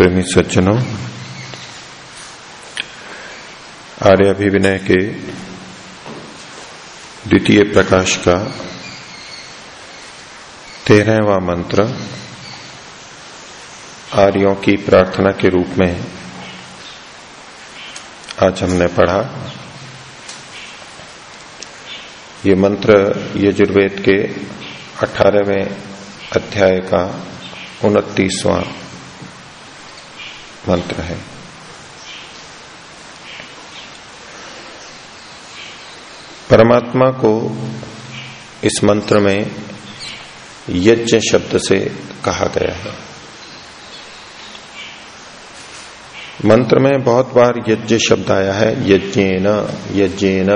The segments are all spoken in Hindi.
प्रेमी सज्जनों, आर्य अभिविनय के द्वितीय प्रकाश का तेरहवा मंत्र आर्यों की प्रार्थना के रूप में आज हमने पढ़ा। ये मंत्र यजुर्वेद के अठारहवें अध्याय का उनतीसवां मंत्र है। परमात्मा को इस मंत्र में यज्ञ शब्द से कहा गया है। मंत्र में बहुत बार यज्ञ शब्द आया है, यज्ञेन यज्ञेन।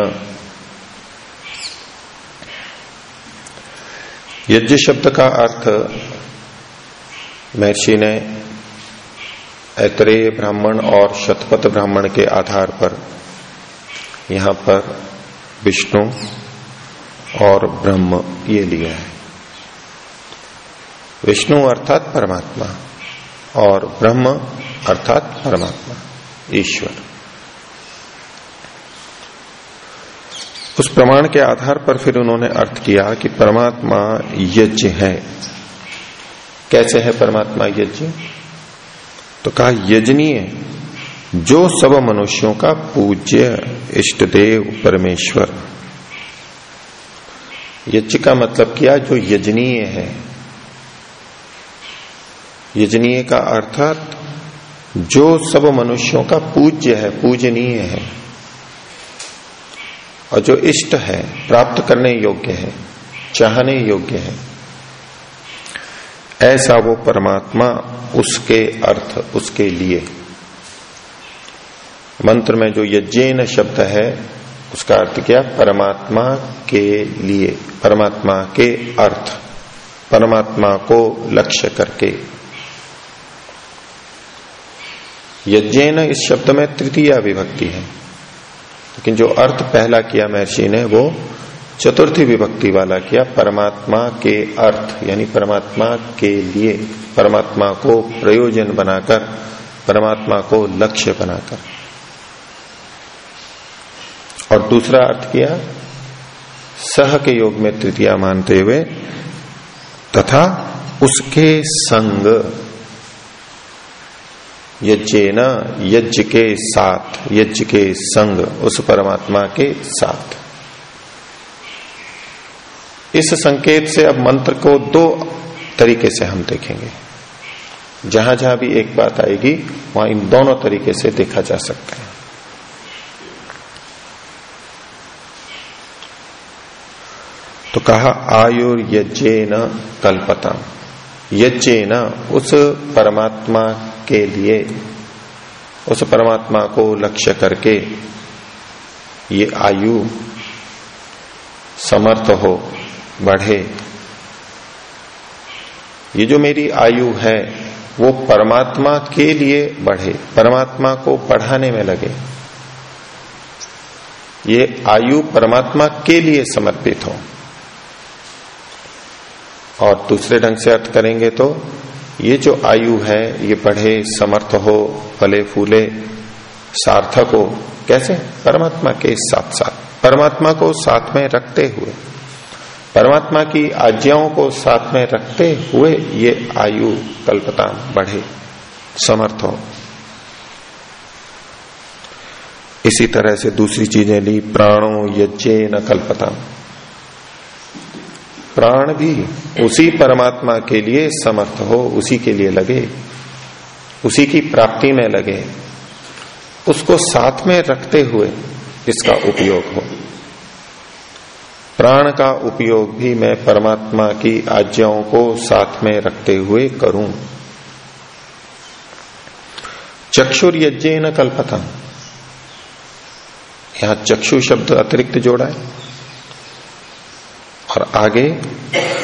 यज्ञ शब्द का अर्थ महर्षि ने ऐतरेय ब्राह्मण और शतपथ ब्राह्मण के आधार पर यहाँ पर विष्णु और ब्रह्म ये लिया है। विष्णु अर्थात परमात्मा और ब्रह्म अर्थात परमात्मा, ईश्वर। उस प्रमाण के आधार पर फिर उन्होंने अर्थ किया कि परमात्मा यज्ञ है। कैसे है परमात्मा यज्ञ? तो कहा, यजनीय, जो सब मनुष्यों का पूज्य इष्ट देव परमेश्वर। यज्ञ का मतलब किया? जो यजनीय है। यजनीय का अर्थात, जो सब मनुष्यों का पूज्य है, पूजनीय है, और जो इष्ट है, प्राप्त करने योग्य है, चाहने योग्य है। ऐसा वो परमात्मा उसके अर्थ, उसके लिए। मंत्र में जो यज्ञन शब्द है, उसका अर्थ क्या? परमात्मा के लिए, परमात्मा के अर्थ, परमात्मा को लक्ष्य करके। यज्ञन इस शब्द में तृतीय विभक्ति है। लेकिन जो अर्थ पहला किया महर्षि ने, वो चतुर्थी विभक्ति वाला किया, परमात्मा के अर्थ, यानी परमात्मा के लिए, परमात्मा को प्रयोजन बनाकर, परमात्मा को लक्ष्य बनाकर। और दूसरा अर्थ किया, सह के योग में तृतीया मानते हुए, तथा उसके संग यज्ञ न यज्ञ के साथ, यज्ञ के संग, उस परमात्मा के साथ। इस संकेत से अब मंत्र को दो तरीके से हम देखेंगे। जहाँ जहाँ भी एक बात आएगी, वहाँ इन दोनों तरीके से देखा जा सकता है। तो कहा, आयुर न कल्पता न उस परमात्मा के लिए, उस परमात्मा को लक्ष्य करके ये आयु समर्थ हो। बढ़े। ये जो मेरी आयु है, वो परमात्मा के लिए बढ़े, परमात्मा को बढ़ाने में लगे। ये आयु परमात्मा के लिए समर्पित हो। और दूसरे ढंग से अर्थ करेंगे तो ये जो आयु है, ये बढ़े समर्थ हो फले फूले, सार्थक हो, कैसे? परमात्मा के साथ साथ, परमात्मा को साथ में रखते हुए। परमात्मा की आज्ञाओं को साथ में रखते हुए ये आयु कल्पता बढ़े, समर्थ हो। इसी तरह से दूसरी चीज़ें ली, प्राणो यज्ञे न कल्पता। प्राण भी उसी परमात्मा के लिए समर्थ हो, उसी के लिए लगे, उसी की प्राप्ति में लगे, उसको साथ में रखते हुए इसका उपयोग हो। प्राण का उपयोग भी मैं परमात्मा की आज्ञाओं को साथ में रखते हुए करूँ। चक्षुर यज्ञ न कल्पता यहाँ चक्षु शब्द अतिरिक्त जोड़ा है। और आगे,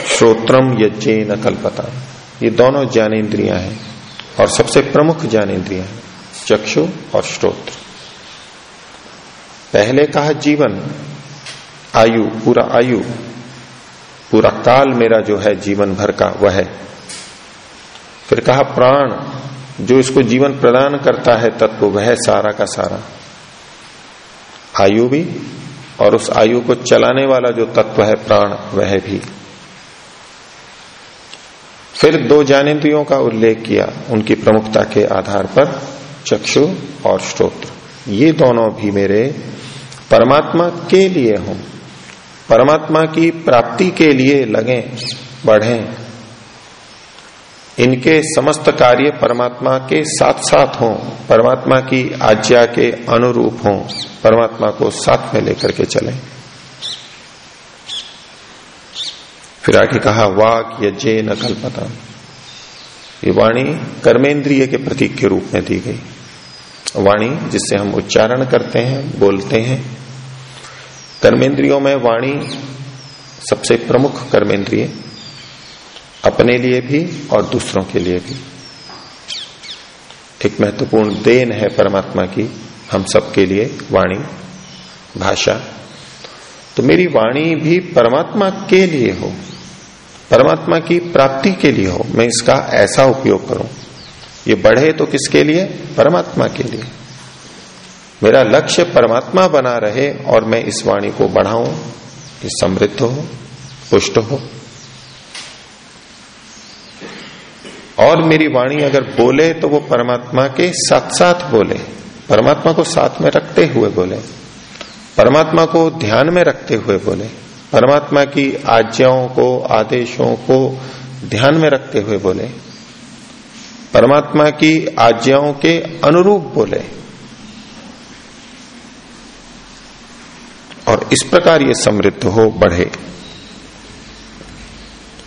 श्रोत्रम यज्ञ न कल्पता ये दोनों ज्ञानेन्द्रियाँ हैं। और सबसे प्रमुख ज्ञानेन्द्रिया हैं चक्षु और श्रोत्र। पहले कहा जीवन आयु, पूरा आयु, पूरा काल मेरा जो है जीवन भर का, वह है। फिर कहा, प्राण, जो इसको जीवन प्रदान करता है तत्व, वह सारा का सारा। आयु भी और उस आयु को चलाने वाला जो तत्व है प्राण, वह भी। फिर दो ज्ञानेन्द्रियों का उल्लेख किया, उनकी प्रमुखता के आधार पर, चक्षु और श्रोत्र ये दोनों भी मेरे परमात्मा के लिए हों। परमात्मा की प्राप्ति के लिए लगे, बढ़े। इनके समस्त कार्य परमात्मा के साथ साथ हों, परमात्मा की आज्ञा के अनुरूप हों, परमात्मा को साथ में लेकर के चले। फिर आगे कहा, वाक यज्ञ न कल्पता। ये वाणी कर्मेंद्रिय के प्रतीक के रूप में दी गई। वाणी जिससे हम उच्चारण करते हैं, बोलते हैं कर्मेंद्रियों में वाणी सबसे प्रमुख कर्मेंद्रिय, अपने लिए भी और दूसरों के लिए भी। एक महत्वपूर्ण देन है परमात्मा की, हम सबके लिए वाणी, भाषा। तो मेरी वाणी भी परमात्मा के लिए हो, परमात्मा की प्राप्ति के लिए हो, मैं इसका ऐसा उपयोग करूँ। ये बढ़े तो किसके लिए? परमात्मा के लिए। मेरा लक्ष्य परमात्मा बना रहे और मैं इस वाणी को बढ़ाऊं कि समृद्ध हो, पुष्ट हो। और मेरी वाणी अगर बोले तो वो परमात्मा के साथ साथ बोले। परमात्मा को साथ में रखते हुए बोले। परमात्मा को ध्यान में रखते हुए बोले। परमात्मा की आज्ञाओं को, आदेशों को ध्यान में रखते हुए बोले। परमात्मा की आज्ञाओं के अनुरूप बोले। और इस प्रकार ये समृद्ध हो बढ़े।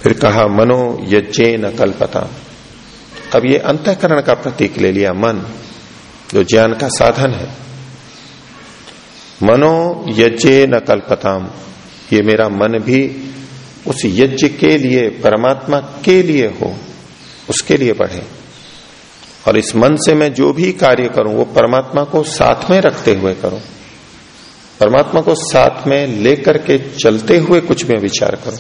फिर कहा, मनो यज्ञ न कल्पता। अब ये अंतकरण का प्रतीक ले लिया मन, जो ज्ञान का साधन है। मनो यज्ञ न कल्पताम। ये मेरा मन भी उस यज्ञ के लिए, परमात्मा के लिए हो, उसके लिए बढ़े। और इस मन से मैं जो भी कार्य करूँ, वो परमात्मा को साथ में रखते हुए करूँ। परमात्मा को साथ में लेकर के चलते हुए कुछ में विचार करो।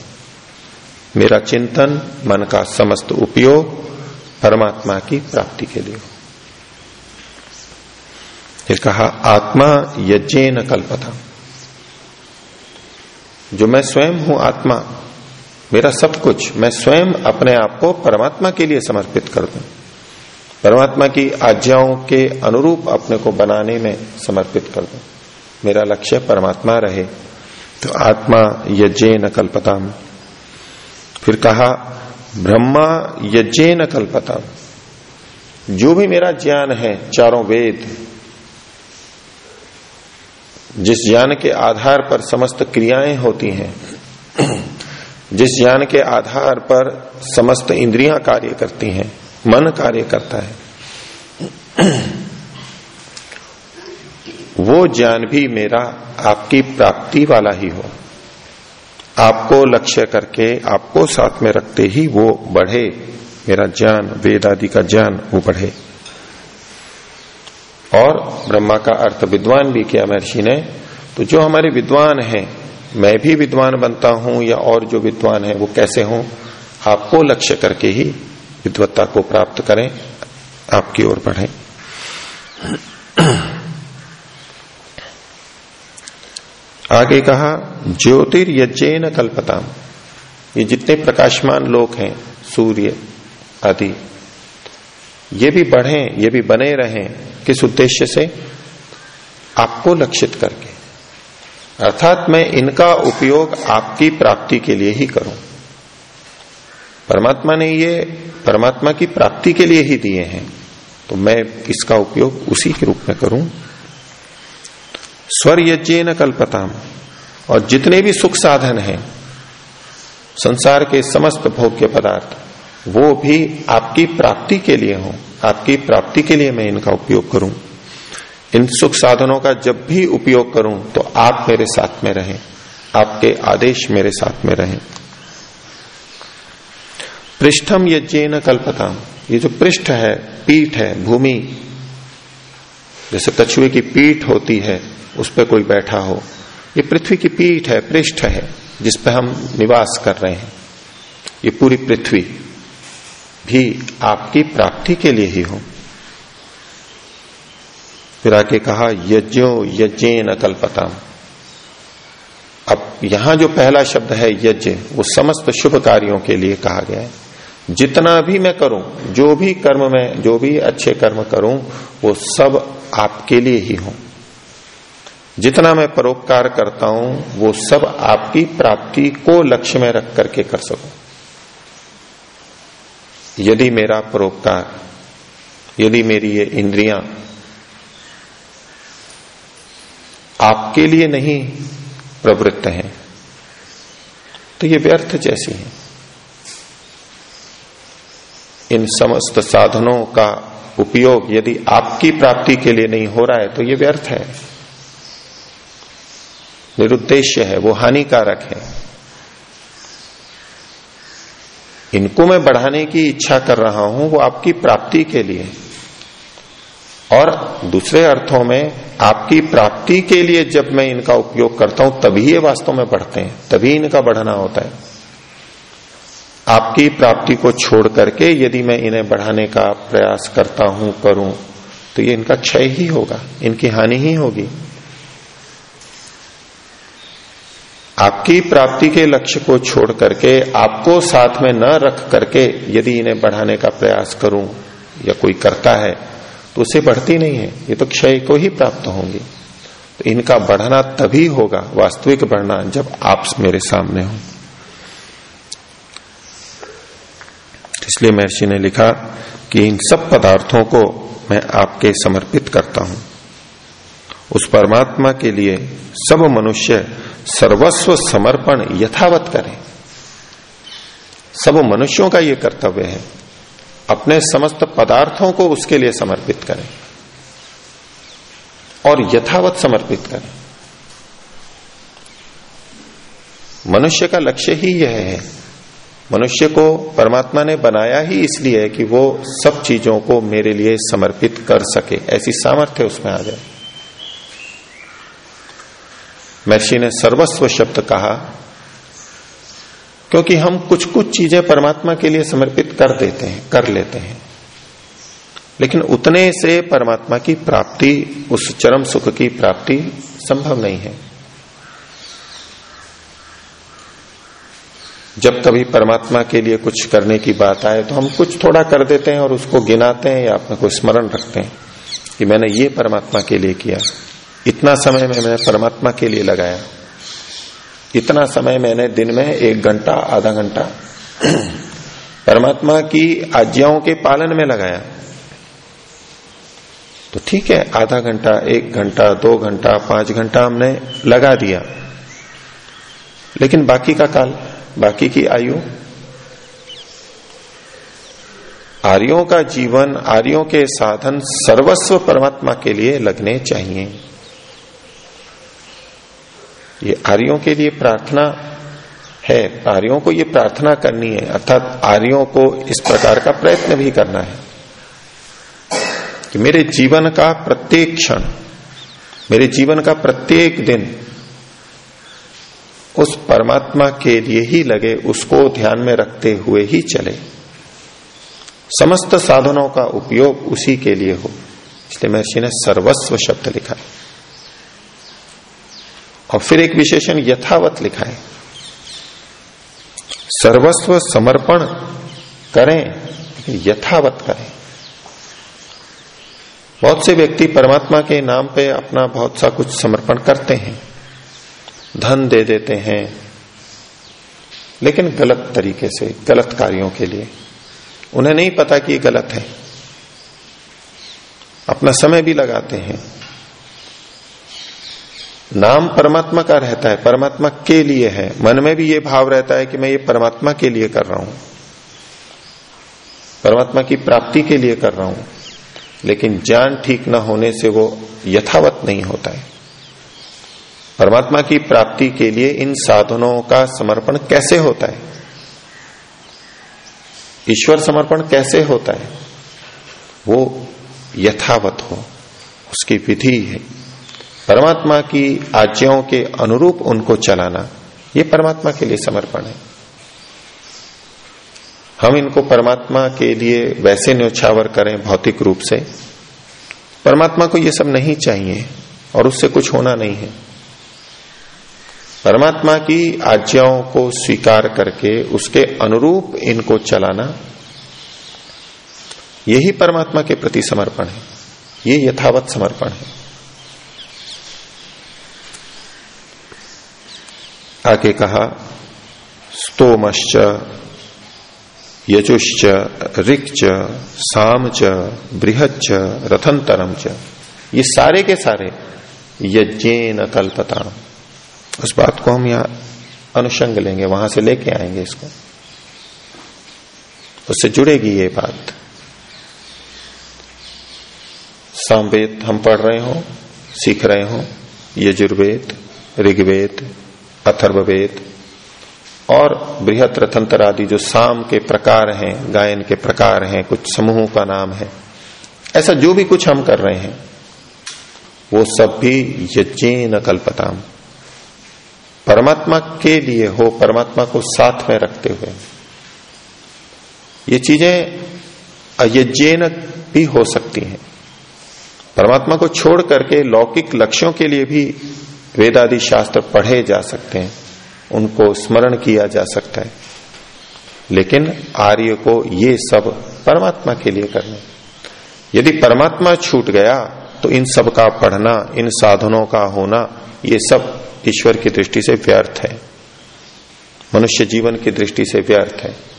मेरा चिंतन, मन का समस्त उपयोग परमात्मा की प्राप्ति के लिए फिर कहा, आत्मा यज्ञ न कल्पता। जो मैं स्वयं हूँ आत्मा, मेरा सब कुछ मैं स्वयं अपने आप को परमात्मा के लिए समर्पित कर दूँ। परमात्मा की आज्ञाओं के अनुरूप अपने को बनाने में समर्पित कर दूँ। मेरा लक्ष्य परमात्मा रहे तो आत्मा यज्ञ न कल्पता फिर कहा, ब्रह्मा यज्ञ न कल्पता जो भी मेरा ज्ञान है, चारों वेद, जिस ज्ञान के आधार पर समस्त क्रियाएँ होती हैं, जिस ज्ञान के आधार पर समस्त इंद्रियाँ कार्य करती हैं, मन कार्य करता है वो ज्ञान भी मेरा आपकी प्राप्ति वाला ही हो। आपको लक्ष्य करके, आपको साथ में रखते ही वो बढ़े। मेरा ज्ञान, वेद आदि का ज्ञान, वो बढ़े। और ब्रह्मा का अर्थ विद्वान भी किया महर्षि ने तो जो हमारे विद्वान हैं, मैं भी विद्वान बनता हूँ या और जो विद्वान है, वो कैसे हों? आपको लक्ष्य करके ही विद्वत्ता को प्राप्त करें, आपकी ओर बढ़े। आगे कहा ज्योतिर्यज्ञ कल्पताम। ये जितने प्रकाशमान लोक हैं, सूर्य, आदि, ये भी बढ़े, ये भी बने रहें, किस उद्देश्य से? आपको लक्षित करके। अर्थात मैं इनका उपयोग आपकी प्राप्ति के लिए ही करूँ। परमात्मा ने ये परमात्मा की प्राप्ति के लिए ही दिए हैं तो मैं इसका उपयोग उसी के रूप में करूँ। स्वर यज्ञ कल्पताम। और जितने भी सुख साधन हैं, संसार के समस्त भोग्य पदार्थ, वो भी आपकी प्राप्ति के लिए हो। आपकी प्राप्ति के लिए मैं इनका उपयोग करूँ। इन सुख साधनों का जब भी उपयोग करूँ तो आप मेरे साथ में रहें। आपके आदेश मेरे साथ में रहें। पृष्ठम यज्ञ न कल्पताम। ये जो पृष्ठ है, पीठ है, भूमि जैसे कछुए की पीठ होती है, उस पर कोई बैठा हो, ये पृथ्वी की पीठ है, पृष्ठ है, जिस पर हम निवास कर रहे हैं। ये पूरी पृथ्वी भी आपकी प्राप्ति के लिए ही हो। फिर आके कहा, यज्ञो यज्ञ न कल्पताम। अब यहाँ जो पहला शब्द है यज्ञ, वो समस्त शुभ कार्यों के लिए कहा गया है। जितना भी मैं करूँ, जो भी कर्म में, जो भी अच्छे कर्म करूँ, वो सब आपके लिए ही हो। जितना मैं परोपकार करता हूँ, वो सब आपकी प्राप्ति को लक्ष्य में रख करके कर सकूँ। यदि मेरा परोपकार, यदि मेरी ये इंद्रियाँ आपके लिए नहीं प्रवृत्त हैं तो ये व्यर्थ जैसी है। इन समस्त साधनों का उपयोग यदि आपकी प्राप्ति के लिए नहीं हो रहा है तो ये व्यर्थ है। निरुद्देश्य है, वो हानिकारक है। इनको मैं बढ़ाने की इच्छा कर रहा हूँ, वो आपकी प्राप्ति के लिए। और दूसरे अर्थों में, आपकी प्राप्ति के लिए जब मैं इनका उपयोग करता हूँ, तभी ये वास्तव में बढ़ते हैं, तभी इनका बढ़ना होता है। आपकी प्राप्ति को छोड़ करके यदि मैं इन्हें बढ़ाने का प्रयास करता हूँ, करूँ तो ये इनका क्षय ही होगा, इनकी हानि ही होगी। आपकी प्राप्ति के लक्ष्य को छोड़ करके, आपको साथ में न रख करके यदि इन्हें बढ़ाने का प्रयास करूँ या कोई करता है तो उसे बढ़ती नहीं है, ये तो क्षय को ही प्राप्त होंगी। तो इनका बढ़ना तभी होगा, वास्तविक बढ़ना जब आप मेरे सामने हो। इसलिए महर्षि ने लिखा कि इन सब पदार्थों को मैं आपके समर्पित करता हूँ। उस परमात्मा के लिए सब मनुष्य सर्वस्व समर्पण यथावत करें। सब मनुष्यों का यह कर्तव्य है, अपने समस्त पदार्थों को उसके लिए समर्पित करें और यथावत समर्पित करें। मनुष्य का लक्ष्य ही यह है मनुष्य को परमात्मा ने बनाया ही इसलिए है कि वो सब चीज़ों को मेरे लिए समर्पित कर सके। ऐसी सामर्थ्य उसमें आ जाए। महर्षि ने सर्वस्व शब्द कहा, क्योंकि हम कुछ कुछ चीज़ें परमात्मा के लिए समर्पित कर देते हैं, कर लेते हैं। लेकिन उतने से परमात्मा की प्राप्ति, उस चरम सुख की प्राप्ति संभव नहीं है। जब कभी परमात्मा के लिए कुछ करने की बात आए तो हम कुछ थोड़ा कर देते हैं और उसको गिनाते हैं या अपने को स्मरण रखते हैं कि मैंने ये परमात्मा के लिए किया। इतना समय में मैंने परमात्मा के लिए लगाया। इतना समय मैंने दिन में एक घंटा, आधा घंटा परमात्मा की आज्ञाओं के पालन में लगाया। तो ठीक है, आधा घंटा, एक घंटा, दो घंटा, पाँच घंटा हमने लगा दिया। लेकिन बाकी का काल बाकी की आयु? आर्यों का जीवन, आर्यों के साधन सर्वस्व परमात्मा के लिए लगने चाहिए। ये आर्यों के लिए प्रार्थना है, आर्यों को ये प्रार्थना करनी है, अर्थात आर्यों को इस प्रकार का प्रयत्न भी करना है कि मेरे जीवन का प्रत्येक क्षण, मेरे जीवन का प्रत्येक दिन उस परमात्मा के लिए ही लगे, उसको ध्यान में रखते हुए ही चले। समस्त साधनों का उपयोग उसी के लिए हो। इसलिए महर्षि ने सर्वस्व शब्द लिखा है। और फिर एक विशेषण यथावत लिखा है। सर्वस्व समर्पण करें यथावत करें। बहुत से व्यक्ति परमात्मा के नाम पे अपना बहुत सा कुछ समर्पण करते हैं। धन दे देते हैं। लेकिन गलत तरीके से, गलत कार्यों के लिए। उन्हें नहीं पता कि ये गलत है। अपना समय भी लगाते हैं। नाम परमात्मा का रहता है, परमात्मा के लिए है। मन में भी ये भाव रहता है कि मैं ये परमात्मा के लिए कर रहा हूँ। परमात्मा की प्राप्ति के लिए कर रहा हूँ। लेकिन ज्ञान ठीक न होने से वो यथावत नहीं होता है। परमात्मा की प्राप्ति के लिए इन साधनों का समर्पण कैसे होता है? ईश्वर समर्पण कैसे होता है? वो यथावत हो, उसकी विधि है। परमात्मा की आज्ञाओं के अनुरूप उनको चलाना, ये परमात्मा के लिए समर्पण है। हम इनको परमात्मा के लिए वैसे न्योछावर करें भौतिक रूप से। परमात्मा को ये सब नहीं चाहिए और उससे कुछ होना नहीं है। परमात्मा की आज्ञाओं को स्वीकार करके उसके अनुरूप इनको चलाना, यही परमात्मा के प्रति समर्पण है। ये यथावत समर्पण है। आगे कहा, स्तोमश्च, यजुश्च, ऋक्च साम च बृहच्च रथंतरम च। ये सारे के सारे यज्ञ यज्ञेन कल्पता उस बात को हम यहाँ अनुषंग लेंगे, वहाँ से लेके आएँगे इसको। उससे जुड़ेगी ये बात। सामवेद हम पढ़ रहे हो, सीख रहे हो, यजुर्वेद, ऋग्वेद, अथर्ववेद, और बृहत रथंतर आदि जो साम के प्रकार हैं, गायन के प्रकार हैं, कुछ समूहों का नाम है, ऐसा जो भी कुछ हम कर रहे हैं, वो सब भी यज्ञ न कल्पताम। परमात्मा के लिए हो, परमात्मा को साथ में रखते हुए। ये चीज़ें अयज्ञन भी हो सकती हैं। परमात्मा को छोड़ करके लौकिक लक्ष्यों के लिए भी वेदादि शास्त्र पढ़े जा सकते हैं, उनको स्मरण किया जा सकता है। लेकिन आर्य को ये सब परमात्मा के लिए करने। यदि परमात्मा छूट गया तो इन सब का पढ़ना, इन साधनों का होना, ये सब ईश्वर की दृष्टि से व्यर्थ है। मनुष्य जीवन की दृष्टि से व्यर्थ है।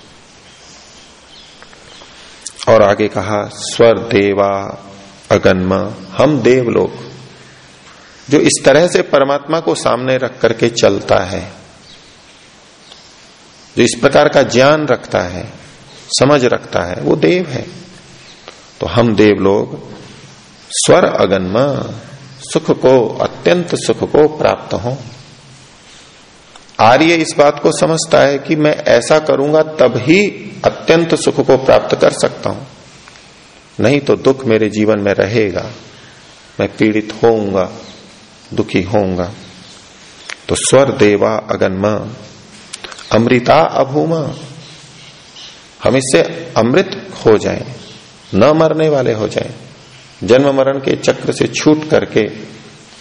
और आगे कहा, स्वर देवा अगन्म, हम देव लोग जो इस तरह से परमात्मा को सामने रख करके चलता है, जो इस प्रकार का ज्ञान रखता है, समझ रखता है, वो देव है। तो हम देव लोग स्वर अगन्म सुख को अत्यंत सुख को प्राप्त हो। आर्य इस बात को समझता है कि मैं ऐसा करूँगा तब ही अत्यंत सुख को प्राप्त कर सकता हूँ। नहीं तो दुख मेरे जीवन में रहेगा मैं पीड़ित होऊँगा दुखी होऊँगा। तो स्वर देवा अगन्म अमृता अभूमा हम इससे अमृत हो जाएँ, न मरने वाले हो जाएँ, जन्म मरण के चक्र से छूट करके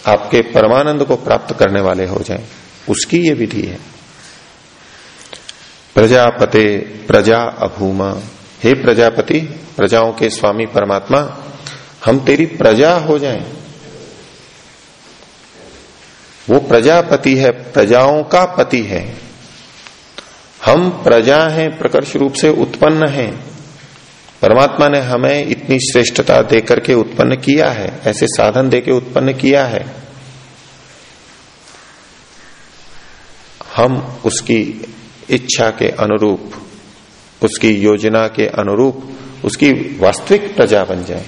आपके परमानंद को प्राप्त करने वाले हो जाएँ, उसकी ये विधि है। प्रजापते प्रजा अभूमा। हे प्रजापति प्रजाओं के स्वामी परमात्मा हम तेरी प्रजा हो जाएँ। वो प्रजापति है प्रजाओं का पति है। हम प्रजा हैं प्रकर्ष रूप से उत्पन्न हैं। परमात्मा ने हमें इतनी श्रेष्ठता देकर के उत्पन्न किया है, ऐसे साधन देके उत्पन्न किया है। हम उसकी इच्छा के अनुरूप, उसकी योजना के अनुरूप, उसकी वास्तविक प्रजा बन जाए,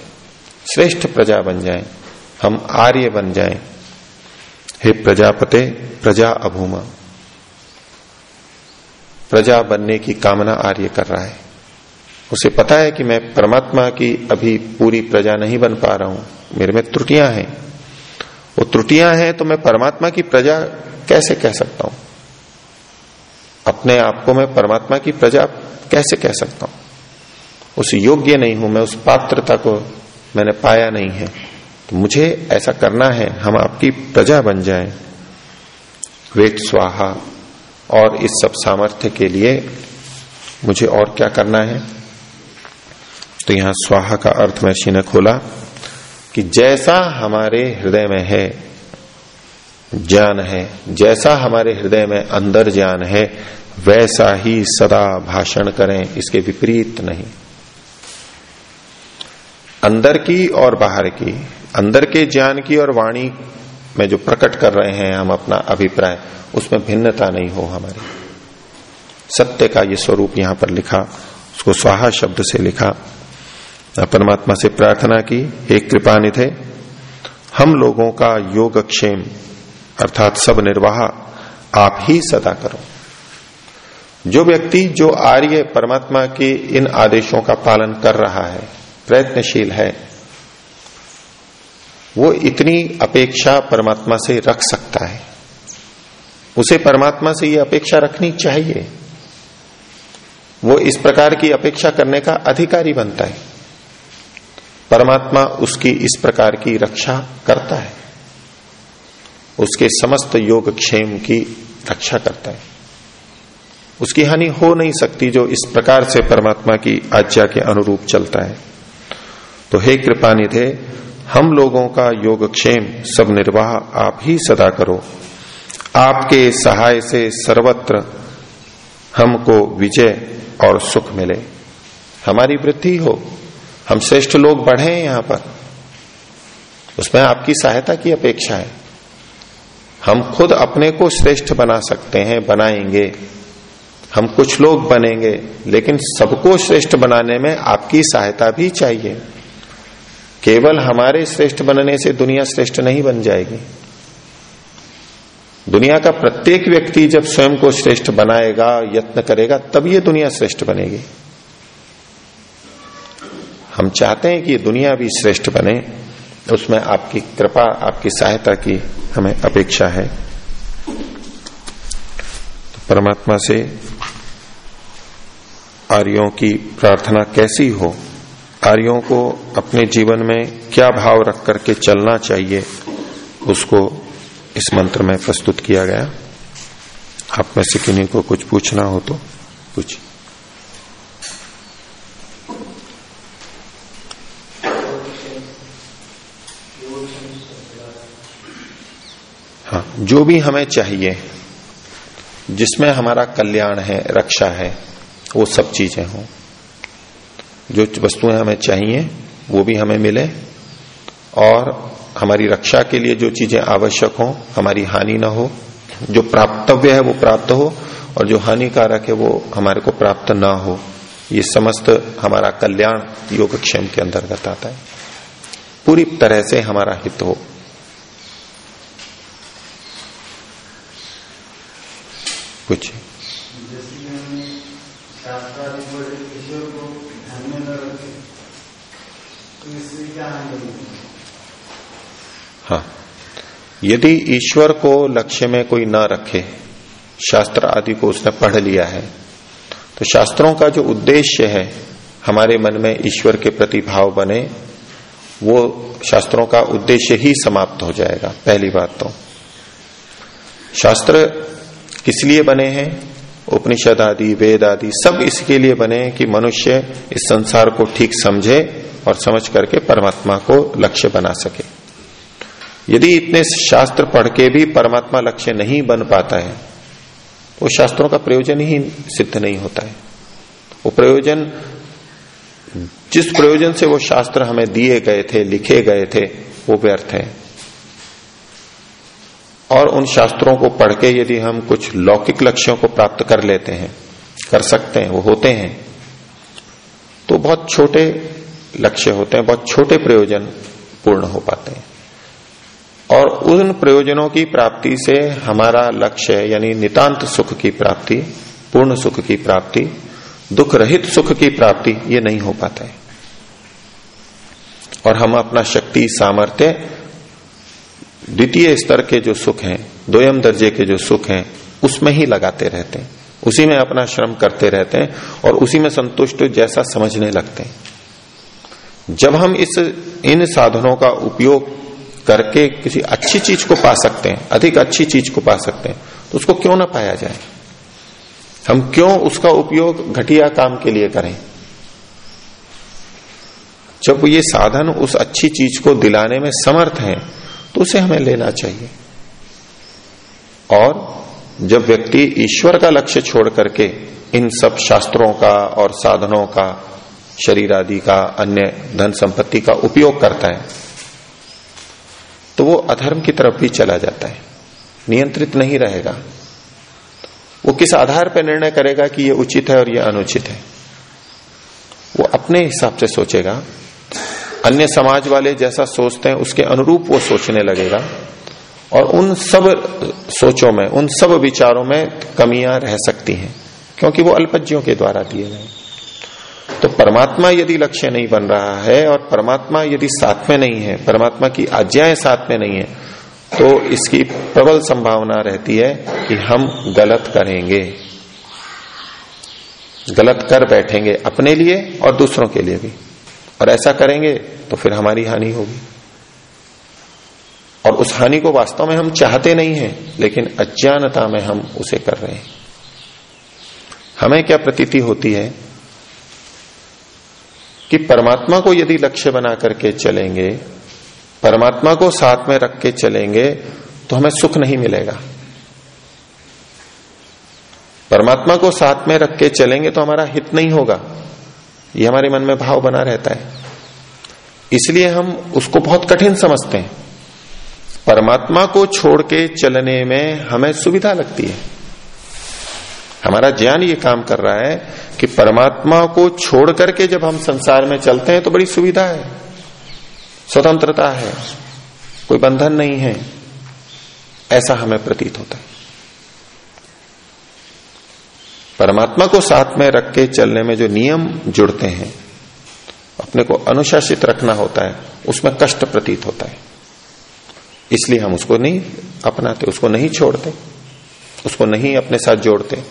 श्रेष्ठ प्रजा बन जाए, हम आर्य बन जाए। हे प्रजापते, प्रजा अभूमा। प्रजा बनने की कामना आर्य कर रहा है। उसे पता है कि मैं परमात्मा की अभी पूरी प्रजा नहीं बन पा रहा हूँ। मेरे में त्रुटियाँ हैं। वो त्रुटियाँ हैं तो मैं परमात्मा की प्रजा कैसे कह सकता हूँ? अपने आप को मैं परमात्मा की प्रजा कैसे कह सकता हूँ? उस योग्य नहीं हूँ, मैं उस पात्रता को मैंने पाया नहीं है। तो मुझे ऐसा करना है, हम आपकी प्रजा बन जाएँ। वेट स्वाहा, और इस सब सामर्थ्य के लिए मुझे और क्या करना है? तो यहाँ स्वाहा का अर्थ महर्षि ने खोला कि जैसा हमारे हृदय में है, ज्ञान है, जैसा हमारे हृदय में अंदर ज्ञान है, वैसा ही सदा भाषण करें, इसके विपरीत नहीं। अंदर की और बाहर की, अंदर के ज्ञान की और वाणी में जो प्रकट कर रहे हैं हम अपना अभिप्राय, उसमें भिन्नता नहीं हो हमारी। सत्य का ये स्वरूप यहाँ पर लिखा, उसको स्वाहा शब्द से लिखा। परमात्मा से प्रार्थना की, एक कृपा निधे हम लोगों का योगक्षेम, अर्थात सब निर्वाह, आप ही सदा करो। जो व्यक्ति, जो आर्य परमात्मा के इन आदेशों का पालन कर रहा है, प्रयत्नशील है, वो इतनी अपेक्षा परमात्मा से रख सकता है। उसे परमात्मा से ये अपेक्षा रखनी चाहिए। वो इस प्रकार की अपेक्षा करने का अधिकारी बनता है। परमात्मा उसकी इस प्रकार की रक्षा करता है। उसके समस्त योग क्षेम की रक्षा करता है। उसकी हानि हो नहीं सकती जो इस प्रकार से परमात्मा की आज्ञा के अनुरूप चलता है। तो हे कृपा निधे हम लोगों का योगक्षेम सब निर्वाह आप ही सदा करो। आपके सहाय से सर्वत्र हमको विजय और सुख मिले। हमारी वृद्धि हो। हम श्रेष्ठ लोग बढ़े यहाँ पर। उसमें आपकी सहायता की अपेक्षा है। हम खुद अपने को श्रेष्ठ बना सकते हैं, बनाएँगे। हम कुछ लोग बनेंगे, लेकिन सबको श्रेष्ठ बनाने में आपकी सहायता भी चाहिए। केवल हमारे श्रेष्ठ बनने से दुनिया श्रेष्ठ नहीं बन जाएगी। दुनिया का प्रत्येक व्यक्ति जब स्वयं को श्रेष्ठ बनाएगा, यत्न करेगा, तब ये दुनिया श्रेष्ठ बनेगी। हम चाहते हैं कि ये दुनिया भी श्रेष्ठ बने, उसमें आपकी कृपा, आपकी सहायता की हमें अपेक्षा है। तो परमात्मा से आर्यों की प्रार्थना कैसी हो? आर्यों को अपने जीवन में क्या भाव रख करके चलना चाहिए? उसको इस मंत्र में प्रस्तुत किया गया। आप में से किन्हीं को कुछ पूछना हो तो पूछिए हाँ जो भी हमें चाहिए, जिसमें हमारा कल्याण है, रक्षा है, वो सब चीज़ें हों। जो वस्तुएँ हमें चाहिए, वो भी हमें मिले, और हमारी रक्षा के लिए जो चीज़ें आवश्यक हों, हमारी हानि ना हो, जो प्राप्तव्य है वो प्राप्त हो, और जो हानिकारक है वो हमारे को प्राप्त ना हो। ये समस्त हमारा कल्याण योगक्षेम के अंतर्गत आता है। पूरी तरह से हमारा हित हो। कुछ। हाँ। यदि ईश्वर को लक्ष्य में कोई ना रखे, शास्त्र आदि को उसने पढ़ लिया है तो शास्त्रों का जो उद्देश्य है हमारे मन में ईश्वर के प्रति भाव बने, वो शास्त्रों का उद्देश्य ही समाप्त हो जाएगा। पहली बात तो। शास्त्र किस लिए बने हैं? उपनिषद आदि, वेद आदि सब इसके लिए बने हैं कि मनुष्य इस संसार को ठीक समझे और समझ करके परमात्मा को लक्ष्य बना सके। यदि इतने शास्त्र पढ़ के भी परमात्मा लक्ष्य नहीं बन पाता है, वो शास्त्रों का प्रयोजन ही सिद्ध नहीं होता है। वो प्रयोजन, जिस प्रयोजन से वो शास्त्र हमें दिए गए थे, लिखे गए थे, वो व्यर्थ है। और उन शास्त्रों को पढ़ के यदि हम कुछ लौकिक लक्ष्यों को प्राप्त कर लेते हैं, कर सकते हैं, वो होते हैं तो बहुत छोटे लक्ष्य होते हैं, बहुत छोटे प्रयोजन पूर्ण हो पाते हैं। और उन प्रयोजनों की प्राप्ति से हमारा लक्ष्य, यानी नितांत सुख की प्राप्ति, पूर्ण सुख की प्राप्ति दुख रहित सुख की प्राप्ति, ये नहीं हो पाता है। और हम अपना शक्ति, सामर्थ्य द्वितीय स्तर के जो सुख हैं दोयम दर्जे के जो सुख हैं, उसमें ही लगाते रहते हैं। उसी में अपना श्रम करते रहते हैं और उसी में संतुष्ट जैसा समझने लगते हैं। जब हम इस, इन साधनों का उपयोग करके किसी अच्छी चीज़ को पा सकते हैं, अधिक अच्छी चीज़ को पा सकते हैं तो उसको क्यों ना पाया जाए? हम क्यों उसका उपयोग घटिया काम के लिए करें? जब ये साधन उस अच्छी चीज़ को दिलाने में समर्थ है तो उसे हमें लेना चाहिए। और जब व्यक्ति ईश्वर का लक्ष्य छोड़ करके इन सब शास्त्रों का और साधनों का, शरीर आदि का, अन्य धन संपत्ति का उपयोग करता है तो वो अधर्म की तरफ़ भी चला जाता है। नियंत्रित नहीं रहेगा। वो किस आधार पर निर्णय करेगा कि ये उचित है और ये अनुचित है? वो अपने हिसाब से सोचेगा अन्य समाज वाले जैसा सोचते हैं, उसके अनुरूप वो सोचने लगेगा। और उन सब सोचों में, उन सब विचारों में कमियाँ रह सकती हैं, क्योंकि वो अल्पज्यों के द्वारा दिए गए। तो परमात्मा यदि लक्ष्य नहीं बन रहा है और परमात्मा यदि साथ में नहीं है, परमात्मा की आज्ञाएँ साथ में नहीं है तो इसकी प्रबल संभावना रहती है कि हम गलत करेंगे। गलत कर बैठेंगे अपने लिए और दूसरों के लिए भी। और ऐसा करेंगे तो फिर हमारी हानि होगी। और उस हानि को वास्तव में हम चाहते नहीं हैं, लेकिन अज्ञानता में हम उसे कर रहे हैं। हमें क्या प्रतीति होती है कि परमात्मा को यदि लक्ष्य बना करके चलेंगे, परमात्मा को साथ में रख के चलेंगे तो हमें सुख नहीं मिलेगा। परमात्मा को साथ में रख के चलेंगे तो हमारा हित नहीं होगा। ये हमारे मन में भाव बना रहता है। इसलिए हम उसको बहुत कठिन समझते हैं। परमात्मा को छोड़ के चलने में हमें सुविधा लगती है। हमारा ज्ञान ये काम कर रहा है कि परमात्मा को छोड़ करके जब हम संसार में चलते हैं तो बड़ी सुविधा है। स्वतंत्रता है। कोई बंधन नहीं है। ऐसा हमें प्रतीत होता है। परमात्मा को साथ में रख के चलने में जो नियम जुड़ते हैं, अपने को अनुशासित रखना होता है, उसमें कष्ट प्रतीत होता है। इसलिए हम उसको नहीं अपनाते, उसको नहीं छोड़ते, उसको नहीं अपने साथ जोड़ते।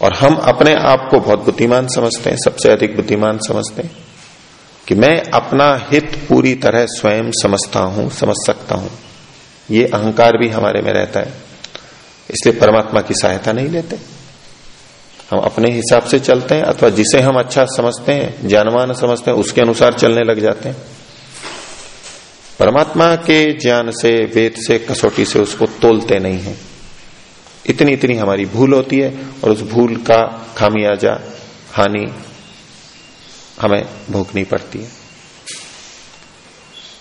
और हम अपने आप को बहुत बुद्धिमान समझते हैं, सबसे अधिक बुद्धिमान समझते हैं कि मैं अपना हित पूरी तरह स्वयं समझता हूँ, समझ सकता हूँ। ये अहंकार भी हमारे में रहता है, इसलिए परमात्मा की सहायता नहीं लेते। हम अपने हिसाब से चलते हैं अथवा जिसे हम अच्छा समझते हैं, ज्ञानवान समझते हैं, उसके अनुसार चलने लग जाते हैं। परमात्मा के ज्ञान से, वेद से, कसौटी से उसको तोलते नहीं है। इतनी इतनी हमारी भूल होती है और उस भूल का खामियाजा, हानि हमें भोगनी पड़ती है।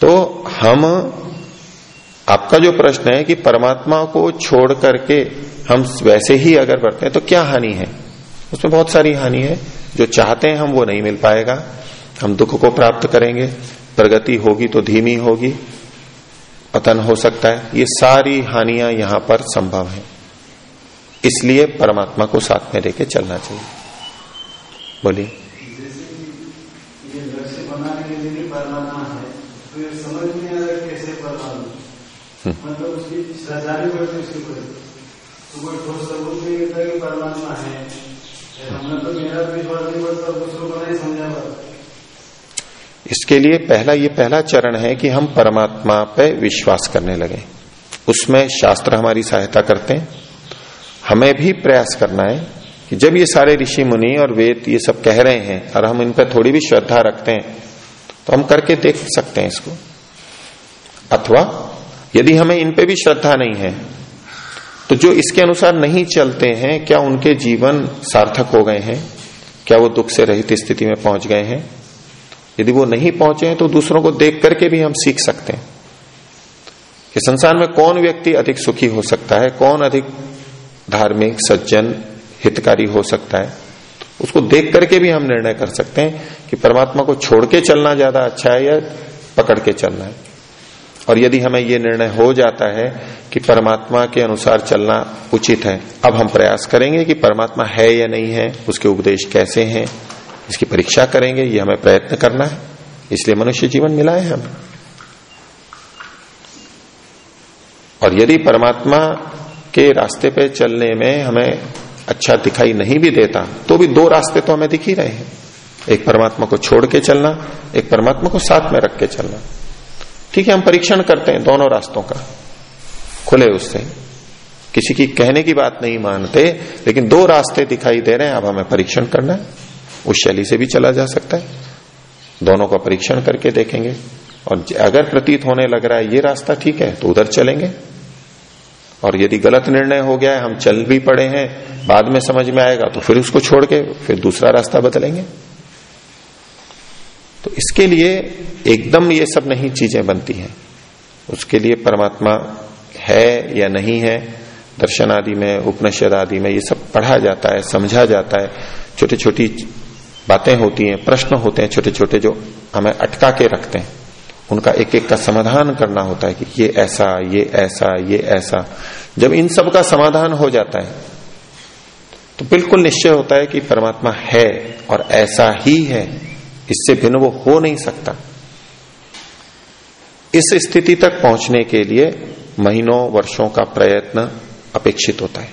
तो हम, आपका जो प्रश्न है कि परमात्मा को छोड़ करके हम वैसे ही अगर बढ़ते हैं तो क्या हानि है? उसमें बहुत सारी हानि है। जो चाहते हैं हम वो नहीं मिल पाएगा। हम दुख को प्राप्त करेंगे। प्रगति होगी तो धीमी होगी। पतन हो सकता है। ये सारी हानियाँ यहाँ पर संभव है। इसलिए परमात्मा को साथ में लेके चलना चाहिए। बोलिए। हम्म। मतलब उसकी इसके लिए पहला, ये पहला चरण है कि हम परमात्मा पे विश्वास करने लगे। उसमें शास्त्र हमारी सहायता करते हैं। हमें भी प्रयास करना है कि जब ये सारे ऋषि मुनि और वेद ये सब कह रहे हैं और हम इन पर थोड़ी भी श्रद्धा रखते हैं तो हम करके देख सकते हैं इसको। अथवा यदि हमें इन पे भी श्रद्धा नहीं है तो जो इसके अनुसार नहीं चलते हैं, क्या उनके जीवन सार्थक हो गए हैं? क्या वो दुख से रहित स्थिति में पहुँच गए हैं? यदि वो नहीं पहुँचे हैं तो दूसरों को देख करके भी हम सीख सकते हैं कि संसार में कौन व्यक्ति अधिक सुखी हो सकता है, कौन अधिक धार्मिक, सज्जन, हितकारी हो सकता है। उसको देख करके भी हम निर्णय कर सकते हैं कि परमात्मा को छोड़ के चलना ज़्यादा अच्छा है या पकड़ के चलना है। और यदि हमें ये निर्णय हो जाता है कि परमात्मा के अनुसार चलना उचित है, अब हम प्रयास करेंगे कि परमात्मा है या नहीं है, उसके उपदेश कैसे हैं, इसकी परीक्षा करेंगे, ये हमें प्रयत्न करना है। इसलिए मनुष्य जीवन मिला है हमें। और यदि परमात्मा के रास्ते पे चलने में हमें अच्छा दिखाई नहीं भी देता तो भी दो रास्ते तो हमें दिख ही रहे हैं। एक परमात्मा को छोड़ के चलना, एक परमात्मा को साथ में रख के चलना। ठीक है, हम परीक्षण करते हैं दोनों रास्तों का। खुले उससे। किसी की कहने की बात नहीं मानते, लेकिन दो रास्ते दिखाई दे रहे हैं, अब हमें परीक्षण करना है। उस शैली से भी चला जा सकता है। दोनों का परीक्षण करके देखेंगे। और अगर प्रतीत होने लग रहा है, ये रास्ता ठीक है तो उधर चलेंगे। और यदि गलत निर्णय हो गया है, हम चल भी पड़े हैं, बाद में समझ में आएगा तो फिर उसको छोड़ के, फिर दूसरा रास्ता बदलेंगे। तो इसके लिए एकदम ये सब नहीं चीज़ें बनती हैं। उसके लिए परमात्मा है या नहीं है दर्शन आदि में उपनिषद आदि में ये सब पढ़ा जाता है, समझा जाता है। छोटी छोटी बातें होती हैं, प्रश्न होते हैं छोटे छोटे जो हमें अटका के रखते हैं। उनका एक एक का समाधान करना होता है कि ये ऐसा ये ऐसा ये ऐसा। जब इन सब का समाधान हो जाता है तो बिल्कुल निश्चय होता है कि परमात्मा है और ऐसा ही है। इससे भिन्न वो हो नहीं सकता। इस स्थिति तक पहुँचने के लिए महीनों, वर्षों का प्रयत्न अपेक्षित होता है।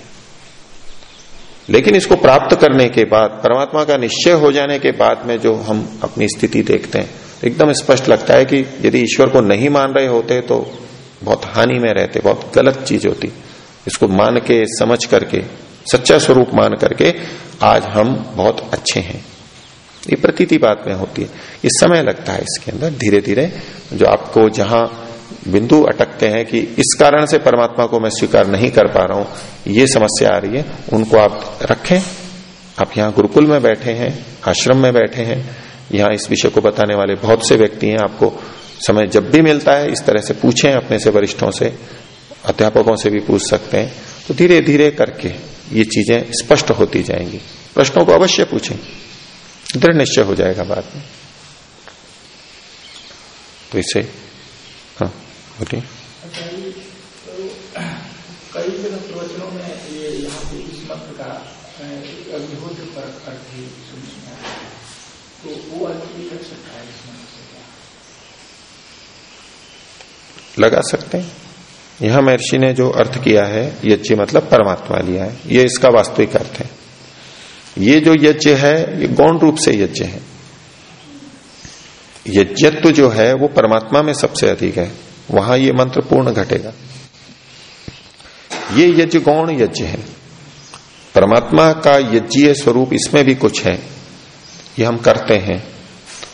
लेकिन इसको प्राप्त करने के बाद, परमात्मा का निश्चय हो जाने के बाद में जो हम अपनी स्थिति देखते हैं, एकदम स्पष्ट लगता है कि यदि ईश्वर को नहीं मान रहे होते तो बहुत हानि में रहते, बहुत गलत चीज़ होती। इसको मान के, समझ करके, सच्चा स्वरूप मान करके आज हम बहुत अच्छे हैं। ये प्रतीति बात में होती है। ये समय लगता है इसके अंदर धीरे धीरे जो आपको जहाँ बिंदु अटकते हैं कि इस कारण से परमात्मा को मैं स्वीकार नहीं कर पा रहा हूँ, ये समस्या आ रही है, उनको आप रखें। आप यहाँ गुरुकुल में बैठे हैं, आश्रम में बैठे हैं, यहाँ इस विषय को बताने वाले बहुत से व्यक्ति हैं, आपको समय जब भी मिलता है, इस तरह से पूछें अपने से वरिष्ठों से, अध्यापकों से भी पूछ सकते हैं। तो धीरे धीरे करके ये चीज़ें स्पष्ट होती जाएँगी। प्रश्नों को अवश्य पूछें। दृढ़ निश्चय हो जाएगा बाद में। तो इसे हाँ बोलिए। कई जगह प्रवचनों में ये यहाँ पे इस मंत्र का अग्निहोत्र पर अर्थ ही सुनने में तो वो अर्थ भी लग सकता है इस मंत्र से लगा सकते हैं। यहाँ महर्षि ने जो अर्थ किया है यज्ञ मतलब परमात्मा लिया है। ये इसका वास्तविक अर्थ है। ये जो यज्ञ है, ये गौण रूप से यज्ञ है। यज्ञत्व जो है, वो परमात्मा में सबसे अधिक है। वहाँ ये मंत्र पूर्ण घटेगा। ये यज्ञ गौण यज्ञ है। परमात्मा का यज्ञीय स्वरूप इसमें भी कुछ है। ये हम करते हैं।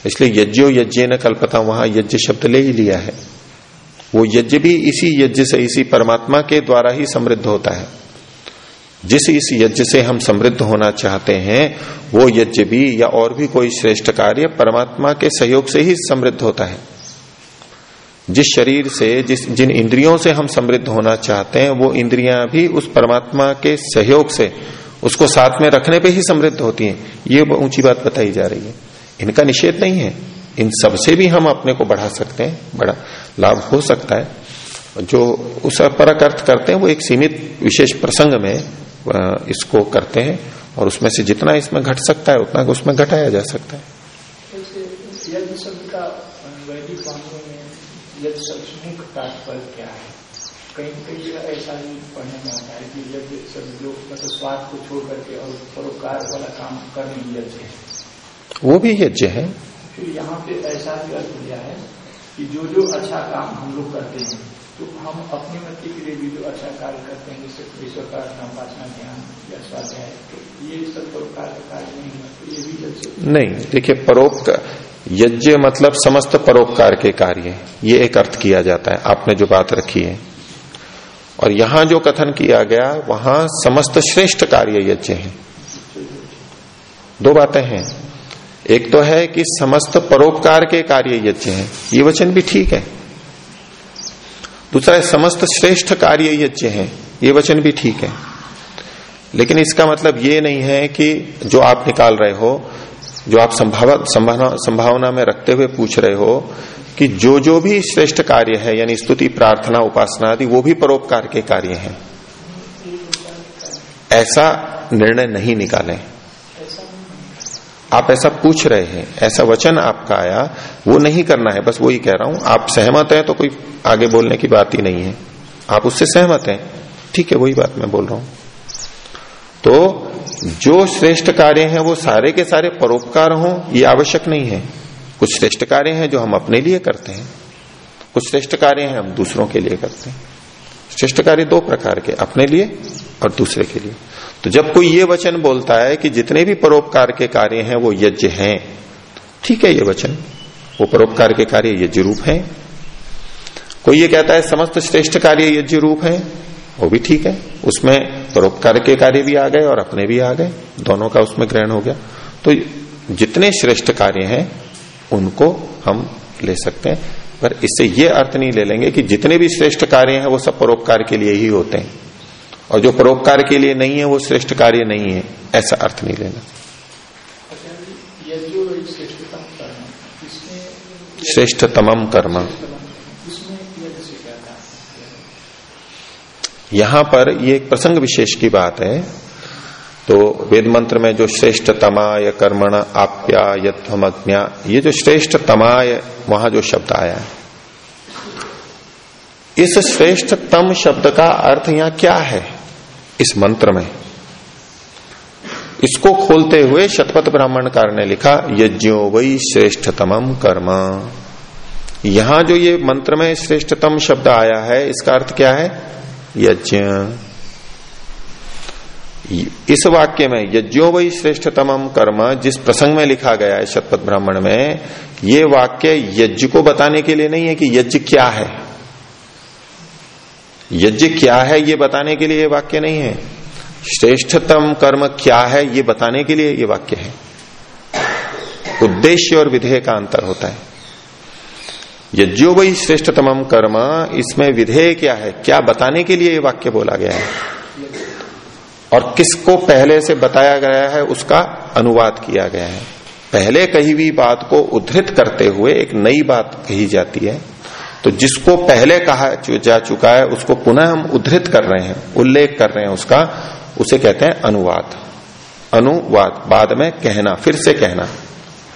इसलिए यज्ञो यज्ञ न कल्पता वहाँ यज्ञ शब्द ले ही लिया है। वो यज्ञ भी इसी यज्ञ से, इसी परमात्मा के द्वारा ही समृद्ध होता है। जिस इस यज्ञ से हम समृद्ध होना चाहते हैं, वो यज्ञ भी या और भी कोई श्रेष्ठ कार्य परमात्मा के सहयोग से ही समृद्ध होता है। जिस शरीर से, जिस, जिन इंद्रियों से हम समृद्ध होना चाहते हैं, वो इंद्रियाँ भी उस परमात्मा के सहयोग से उसको साथ में रखने पे ही समृद्ध होती हैं। ये ऊँची बात बताई जा रही है। इनका निषेध नहीं है। इन सबसे भी हम अपने को बढ़ा सकते हैं, बड़ा लाभ हो सकता है। जो उस परक अर्थ करते हैं, वो एक सीमित विशेष प्रसंग में इसको करते हैं और उसमें से जितना इसमें घट सकता है उतना उसमें घटाया जा सकता है। है? कहीं कहीं ऐसा ही पढ़ने में आता है कि यज्ञ जो मतलब स्वाद को छोड़ करके और परोपकार वाला काम करने यज्ञ है वो भी यज्ञ है। फिर यहाँ पे ऐसा भी अर्थ दिया है कि जो जो अच्छा काम हम लोग करते हैं तो हम अपनी मति के लिए भी जो अच्छा कार्य करते हैं, जैसे विश्व का उपासना ज्ञान या स्वाध्याय तो ये सब परोपकार का कार्य नहीं है तो ये भी यज्ञ नहीं, देखिए परोपकार यज्ञ मतलब समस्त परोपकार के कार्य ये एक अर्थ किया जाता है, आपने जो बात रखी है। और यहाँ जो कथन किया गया, वहाँ समस्त श्रेष्ठ कार्य यज्ञ है। दो बातें हैं। एक तो है कि समस्त परोपकार के कार्य यज्ञ हैं। ये वचन भी ठीक है। दूसरा है, समस्त श्रेष्ठ कार्य यज्ञ है। ये वचन भी ठीक है। लेकिन इसका मतलब ये नहीं है कि जो आप निकाल रहे हो, जो आप संभावना संभावना में रखते हुए पूछ रहे हो, कि जो जो भी श्रेष्ठ कार्य है, यानी स्तुति, प्रार्थना, उपासना आदि, वो भी परोपकार के कार्य हैं। ऐसा निर्णय नहीं निकालें। आप ऐसा पूछ रहे हैं, ऐसा वचन आपका आया, वो नहीं करना है, बस वही कह रहा हूँ, आप सहमत हैं तो कोई आगे बोलने की बात ही नहीं है। आप उससे सहमत हैं, ठीक है, वही बात मैं बोल रहा हूँ। तो जो श्रेष्ठ कार्य हैं, वो सारे के सारे परोपकार हों, ये आवश्यक नहीं है। कुछ श्रेष्ठ कार्य हैं जो हम अपने लिए करते हैं, कुछ श्रेष्ठ कार्य हैं हम दूसरों के लिए करते हैं। श्रेष्ठ कार्य दो प्रकार के, अपने लिए और दूसरे के लिए। तो जब कोई ये वचन बोलता है कि जितने भी परोपकार के कार्य हैं, वो यज्ञ हैं। ठीक है ये वचन। वो परोपकार के कार्य यज्ञ रूप है। कोई ये कहता है समस्त श्रेष्ठ कार्य यज्ञ रूप है, वो भी ठीक है। उसमें परोपकार के कार्य भी आ गए और अपने भी आ गए। दोनों का उसमें ग्रहण हो गया। तो जितने श्रेष्ठ कार्य हैं, उनको हम ले सकते हैं। पर इससे ये अर्थ नहीं ले लेंगे कि जितने भी श्रेष्ठ कार्य हैं, वो सब परोपकार के लिए ही होते हैं। और जो परोपकार के लिए नहीं है, वो श्रेष्ठ कार्य नहीं है, ऐसा अर्थ नहीं लेना श्रेष्ठतम कर्म। यहाँ पर ये एक प्रसंग विशेष की बात है। तो वेद मंत्र में जो श्रेष्ठ तमाय कर्मण आप्या यज्ञा ये जो श्रेष्ठ तमाय वहाँ जो शब्द आया है। इस श्रेष्ठ तम शब्द का अर्थ यहाँ क्या है? इस मंत्र में। इसको खोलते हुए शतपथ ब्राह्मणकार ने लिखा, यज्ञो वही श्रेष्ठतम कर्म। यहाँ जो ये मंत्र में श्रेष्ठतम शब्द आया है, इसका अर्थ क्या है? यज्ञ। इस वाक्य में, यज्ञो वही श्रेष्ठतम कर्म, जिस प्रसंग में लिखा गया है शतपथ ब्राह्मण में, ये वाक्य यज्ञ को बताने के लिए नहीं है कि यज्ञ क्या है। यज्ञ क्या है ये बताने के लिए ये वाक्य नहीं है। श्रेष्ठतम कर्म क्या है ये बताने के लिए ये वाक्य है। उद्देश्य और विधेय का अंतर होता है। यज्ञो वही श्रेष्ठतम कर्म, इसमें विधेय क्या है, क्या बताने के लिए ये वाक्य बोला गया है। और किसको पहले से बताया गया है, उसका अनुवाद किया गया है। पहले कही हुई बात को उद्धृत करते हुए एक नई बात कही जाती है। तो जिसको पहले कहा जा चुका है, उसको पुनः हम उद्धृत कर रहे हैं, उल्लेख कर रहे हैं उसका, उसे कहते हैं अनुवाद। अनुवाद, बाद में कहना, फिर से कहना,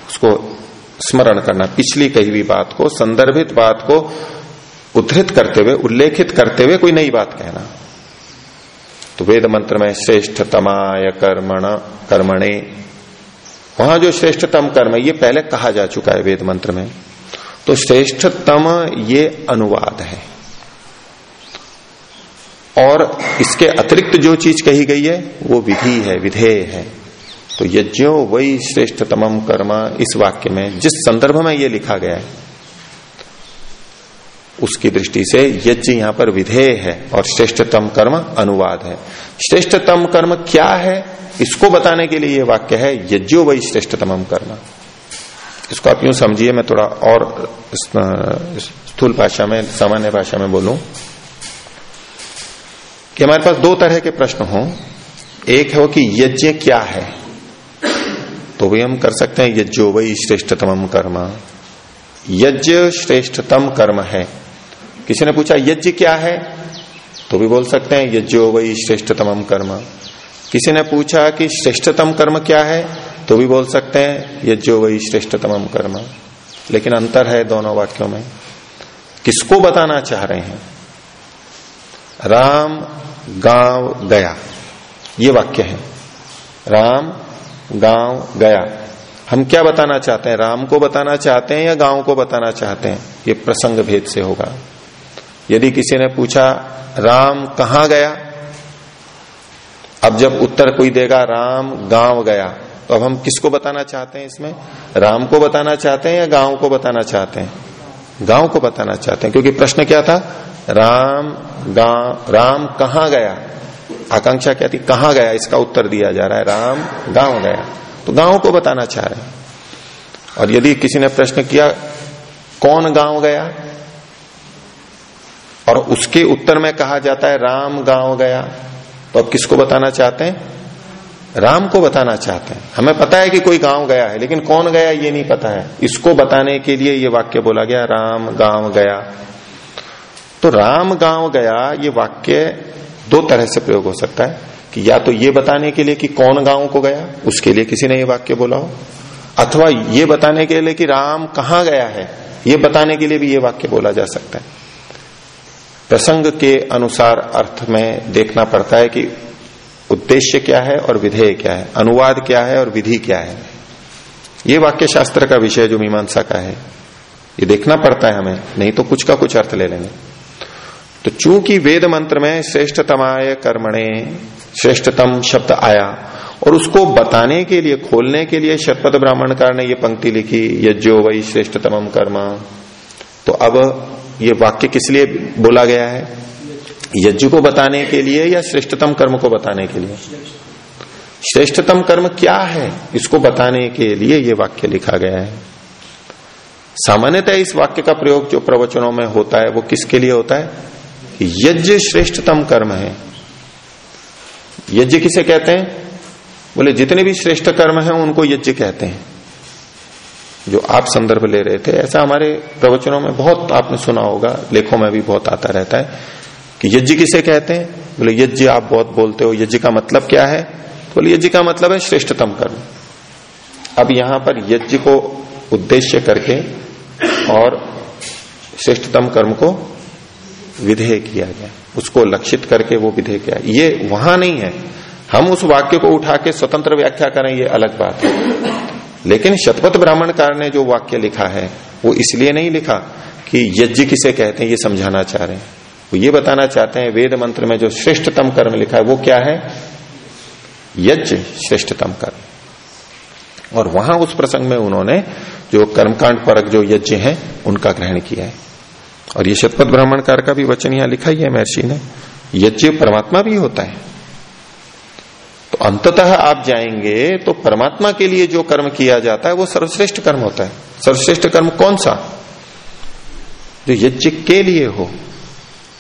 उसको स्मरण करना, पिछली कही हुई बात को, संदर्भित बात को उद्धृत करते हुए, उल्लेखित करते हुए कोई नई बात कहना। तो वेद मंत्र में श्रेष्ठतमाय कर्मण, कर्मणे, वहाँ जो श्रेष्ठतम कर्म है, ये पहले कहा जा चुका है वेद मंत्र में। तो श्रेष्ठतम ये अनुवाद है। और इसके अतिरिक्त जो चीज़ कही गई है, वो विधि है, विधेय है। तो यज्ञो वही श्रेष्ठतम कर्म, इस वाक्य में, जिस संदर्भ में ये लिखा गया है, उसकी दृष्टि से यज्ञ यहाँ पर विधेय है और श्रेष्ठतम कर्म अनुवाद है। श्रेष्ठतम कर्म क्या है, इसको बताने के लिए यह वाक्य है, यज्ञो वही श्रेष्ठतम कर्म। इसको आप यूँ समझिए, मैं थोड़ा और स्थूल भाषा में, सामान्य भाषा में बोलूँ कि हमारे पास दो तरह के प्रश्न हो। एक है कि यज्ञ क्या है? तो भी हम कर सकते हैं, यज्ञो वही श्रेष्ठतम कर्म। यज्ञ श्रेष्ठतम कर्म है। किसी ने पूछा, यज्ञ क्या है? तो भी बोल सकते हैं, यज्ञो वही श्रेष्ठतम कर्म। किसी ने पूछा कि श्रेष्ठतम कर्म क्या है? तो भी बोल सकते हैं यज्ञो वही श्रेष्ठतम कर्म। लेकिन अंतर है दोनों वाक्यों में। किसको बताना चाह रहे हैं? राम, गाँव, गया। ये वाक्य है। राम, गाँव, गया। हम क्या बताना चाहते हैं? राम को बताना चाहते हैं या गाँव को बताना चाहते हैं? ये प्रसंग भेद से होगा। यदि किसी ने पूछा, राम कहा गया? अब जब उत्तर कोई देगा, राम, गाँव, गया। तो अब हम किसको बताना चाहते हैं इसमें? राम को बताना चाहते हैं या गाँव को बताना चाहते हैं? गाँव को बताना चाहते हैं, क्योंकि प्रश्न क्या था? राम, गाँव, राम कहा गया? आकांक्षा क्या थी? कहा गया? इसका उत्तर दिया जा रहा है, राम, गाँव गया। तो गाँव को बताना चाह रहे हैं। और यदि किसी ने प्रश्न किया, कौन गाँव गया? और उसके उत्तर में कहा जाता है, राम गाँव गया। तो अब किसको बताना चाहते हैं? राम को बताना चाहते हैं। हमें पता है कि कोई गाँव गया है, लेकिन कौन गया ये नहीं पता है। इसको बताने के लिए ये वाक्य बोला गया, राम गाँव गया। तो राम गाँव गया, ये वाक्य दो तरह से प्रयोग हो सकता है कि या तो ये बताने के लिए कि कौन गाँव को गया, उसके लिए किसी ने ये वाक्य बोला हो, अथवा ये बताने के लिए कि राम कहा गया है, ये बताने के लिए भी ये वाक्य बोला जा सकता है। प्रसंग के अनुसार अर्थ में देखना पड़ता है कि उद्देश्य क्या है और विधेय क्या है? अनुवाद क्या है और विधि क्या है? ये वाक्य शास्त्र का विषय जो मीमांसा का है, ये देखना पड़ता है हमें, नहीं तो कुछ का कुछ अर्थ ले लेंगे। तो चूँकि वेद मंत्र में श्रेष्ठतमाय कर्मणे, श्रेष्ठतम शब्द आया, और उसको बताने के लिए, खोलने के लिए शतपथ ब्राह्मणकार ने ये पंक्ति लिखी, यज्ञो वही श्रेष्ठतम कर्म। तो अब ये वाक्य किस लिए बोला गया है? यज्ञ को बताने के लिए या श्रेष्ठतम कर्म को बताने के लिए? श्रेष्ठतम कर्म क्या है? इसको बताने के लिए ये वाक्य लिखा गया है। सामान्यतः इस वाक्य का प्रयोग जो प्रवचनों में होता है, वो किसके लिए होता है? यज्ञ श्रेष्ठतम कर्म है। यज्ञ किसे कहते हैं? बोले, जितने भी श्रेष्ठ कर्म हैं, उनको यज्ञ कहते हैं। जो आप संदर्भ ले रहे थे, ऐसा हमारे प्रवचनों में बहुत आपने सुना होगा, लेखों में भी बहुत आता रहता है। कि यज्ञ किसे कहते हैं? बोले, यज्ञ आप बहुत बोलते हो, यज्ञ का मतलब क्या है? बोले, यज्ञ का मतलब है श्रेष्ठतम कर्म। अब यहाँ पर यज्ञ को उद्देश्य करके और श्रेष्ठतम कर्म को विधेय किया गया। उसको लक्षित करके वो विधेय किया। ये वहाँ नहीं है। हम उस वाक्य को उठा के स्वतंत्र व्याख्या करें, ये अलग बात है। लेकिन शतपथ ब्राह्मणकार ने जो वाक्य लिखा है, वो इसलिए नहीं लिखा कि यज्ञ किसे कहते हैं, ये समझाना चाह रहे हैं। वो ये बताना चाहते हैं, वेद मंत्र में जो श्रेष्ठतम कर्म लिखा है, वो क्या है? यज्ञ श्रेष्ठतम कर्म। और वहाँ उस प्रसंग में उन्होंने जो कर्मकांड परक जो यज्ञ है, उनका ग्रहण किया है। और ये शतपथ ब्राह्मणकार का भी वचन यहाँ लिखा ही है, महर्षि ने। यज्ञ परमात्मा भी होता है। तो अंततः आप जाएँगे तो परमात्मा के लिए जो कर्म किया जाता है, वो सर्वश्रेष्ठ कर्म होता है। सर्वश्रेष्ठ कर्म कौन सा? जो यज्ञ के लिए हो।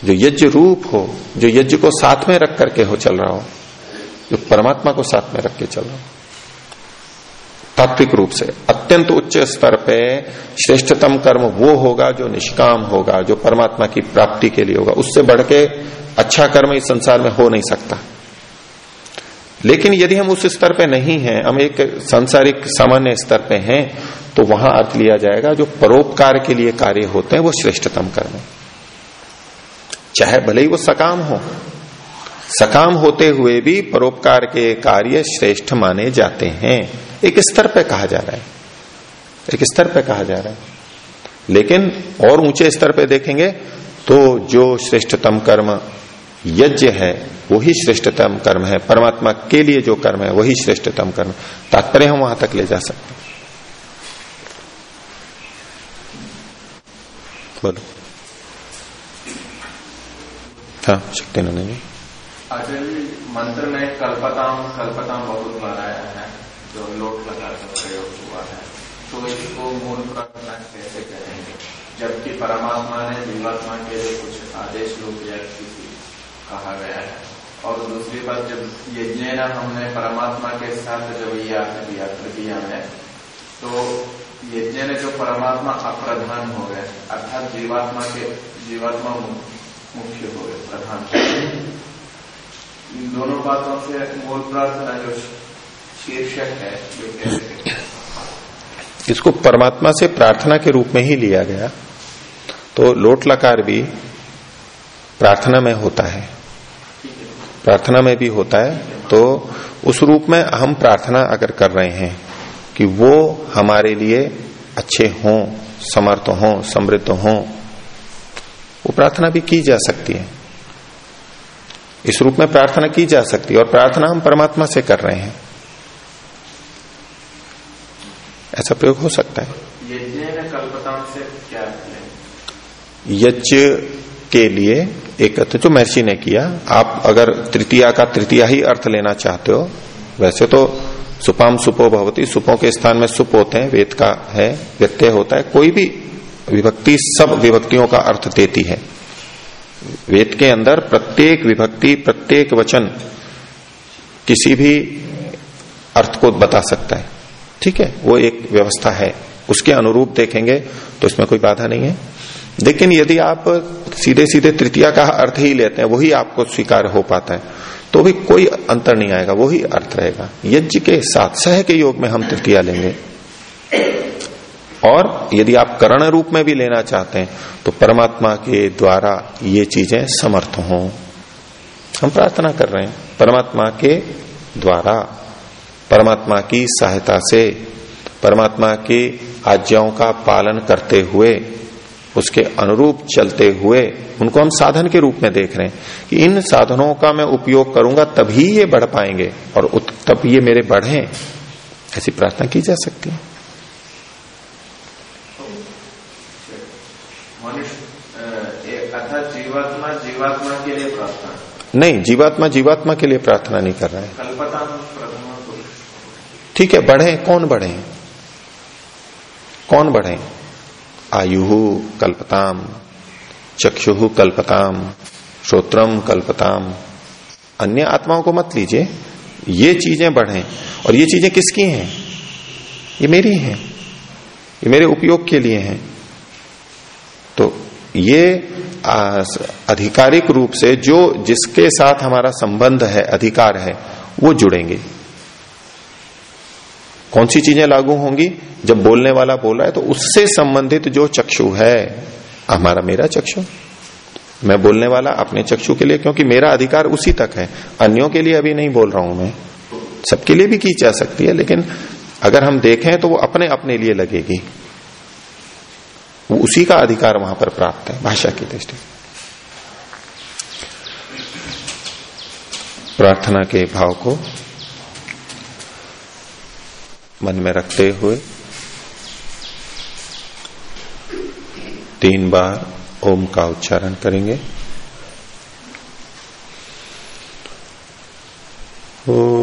जो यज्ञ रूप हो, जो यज्ञ को साथ में रख करके हो चल रहा हो, जो परमात्मा को साथ में रख के चल रहा हो। तात्विक रूप से, अत्यंत उच्च स्तर पे श्रेष्ठतम कर्म वो होगा जो निष्काम होगा, जो परमात्मा की प्राप्ति के लिए होगा। उससे बढ़ के अच्छा कर्म इस संसार में हो नहीं सकता। लेकिन यदि हम उस स्तर पे नहीं हैं, हम एक सांसारिक सामान्य स्तर पे हैं तो वहाँ अर्थ लिया जाएगा जो परोपकार के लिए कार्य होते हैं, वो श्रेष्ठतम कर्म चाहे भले ही वो सकाम हो। सकाम होते हुए भी परोपकार के कार्य श्रेष्ठ माने जाते हैं। एक स्तर पे कहा जा रहा है। एक स्तर पे कहा जा रहा है। लेकिन और ऊँचे स्तर पे देखेंगे तो जो श्रेष्ठतम कर्म यज्ञ है, वही श्रेष्ठतम कर्म है। परमात्मा के लिए जो कर्म है, वही श्रेष्ठतम कर्म। तात्पर्य हम वहाँ तक ले जा सकते बोलो। हाँ शक्ति नंदन जी आचार्य मंत्र में कल्पताम कल्पताम बहुत आया है, जो लोट लगा प्रयोग हुआ है। तो इसको मूल करना कैसे करेंगे? जबकि परमात्मा ने जीवात्मा के लिए कुछ आदेश लोग कहा गया है। और दूसरी बात, जब यज्ञ हमने परमात्मा के साथ जब ये अर्थ दिया तृतीया में तो यज्ञ ने जो परमात्मा अप्रधान हो गए अर्थात जीवात्मा के, जीवात्मा मुख्य हो गए। प्रधान इन दोनों बातों से मूल प्रार्थना जो शीर्षक है जो कैसे इसको परमात्मा से प्रार्थना के रूप में ही लिया गया। तो लोट लकार भी प्रार्थना में होता है। प्रार्थना में भी होता है। तो उस रूप में हम प्रार्थना अगर कर रहे हैं कि वो हमारे लिए अच्छे हों समर्थ हों समृद्ध हों वो प्रार्थना भी की जा सकती है। इस रूप में प्रार्थना की जा सकती है और प्रार्थना हम परमात्मा से कर रहे हैं। ऐसा प्रयोग हो सकता है। यज्ञ के लिए एक अर्थ जो महर्षि ने किया आप अगर तृतीया का तृतीया ही अर्थ लेना चाहते हो वैसे तो सुपाम सुपो भवती सुपो के स्थान में सुप होते हैं वेद का है व्यत्यय होता है कोई भी विभक्ति सब विभक्तियों का अर्थ देती है। वेद के अंदर प्रत्येक विभक्ति, प्रत्येक वचन किसी भी अर्थ को बता सकता है। ठीक है? वो एक व्यवस्था है। उसके अनुरूप देखेंगे तो इसमें कोई बाधा नहीं है। लेकिन यदि आप सीधे सीधे तृतीया का अर्थ ही लेते हैं, वही आपको स्वीकार हो पाता है। तो भी कोई अंतर नहीं आएगा, वही अर्थ रहेगा। यज्ञ के साथ, सह के योग में हम तृतीया लेंगे। और यदि आप करण रूप में भी लेना चाहते हैं तो परमात्मा के द्वारा ये चीज़ें समर्थ हों। हम प्रार्थना कर रहे हैं, परमात्मा के द्वारा, परमात्मा की सहायता से, परमात्मा की आज्ञाओं का पालन करते हुए, उसके अनुरूप चलते हुए, उनको हम साधन के रूप में देख रहे हैं कि इन साधनों का मैं उपयोग करूँगा, तभी ये बढ़ पाएँगे और तब ये मेरे बढ़े। ऐसी प्रार्थना की जा सकती है जीवात्मा जीवात्मा के लिए प्रार्थना नहीं, जीवात्मा जीवात्मा के लिए प्रार्थना नहीं कर रहा है। ठीक है, बढ़े, कौन बढ़े? कौन बढ़े? आयु कल्पताम, चक्षु कल्पताम, श्रोत्रम कल्पताम। अन्य आत्माओं को मत लीजिए, ये चीज़ें बढ़े। और ये चीज़ें किसकी हैं? ये मेरी हैं। ये मेरे उपयोग के लिए हैं। ये आधिकारिक रूप से जो जिसके साथ हमारा संबंध है, अधिकार है, वो जुड़ेंगे। कौन सी चीज़ें लागू होंगी? जब बोलने वाला बोल है तो उससे संबंधित जो चक्षु है, हमारा मेरा चक्षु। मैं बोलने वाला अपने चक्षु के लिए, क्योंकि मेरा अधिकार उसी तक है। अन्यों के लिए अभी नहीं बोल रहा हूँ मैं। सबके लिए भी की जा सकती है, लेकिन अगर हम देखें तो वो अपने अपने लिए लगेगी। वो उसी का अधिकार वहाँ पर प्राप्त है, भाषा की दृष्टि प्रार्थना के भाव को मन में रखते हुए तीन बार ओम का उच्चारण करेंगे। ओ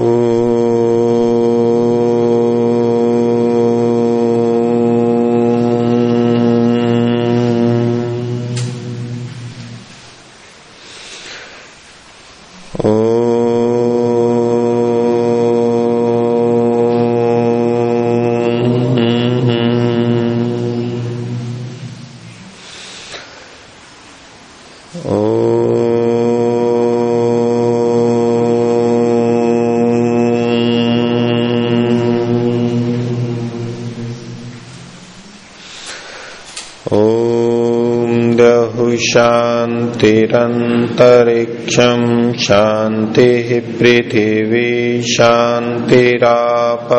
शांतिरंतरिक्षम शांति पृथिवी शांतिराप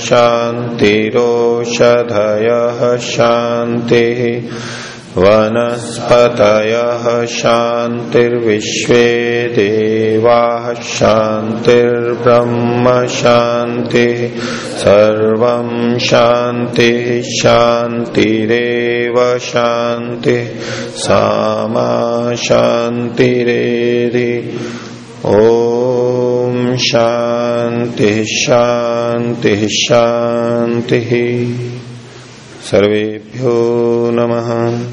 शांतिरोषधय शांति वनस्पतयः शान्तिर्विश्वे देवाः शान्तिर्ब्रह्म शान्तिः सर्वं शान्तिः शान्तिरेव शान्तिः सामा शान्तिरेधि ओ शान्तिः शांति शान्तिः सर्वेभ्यो नमः।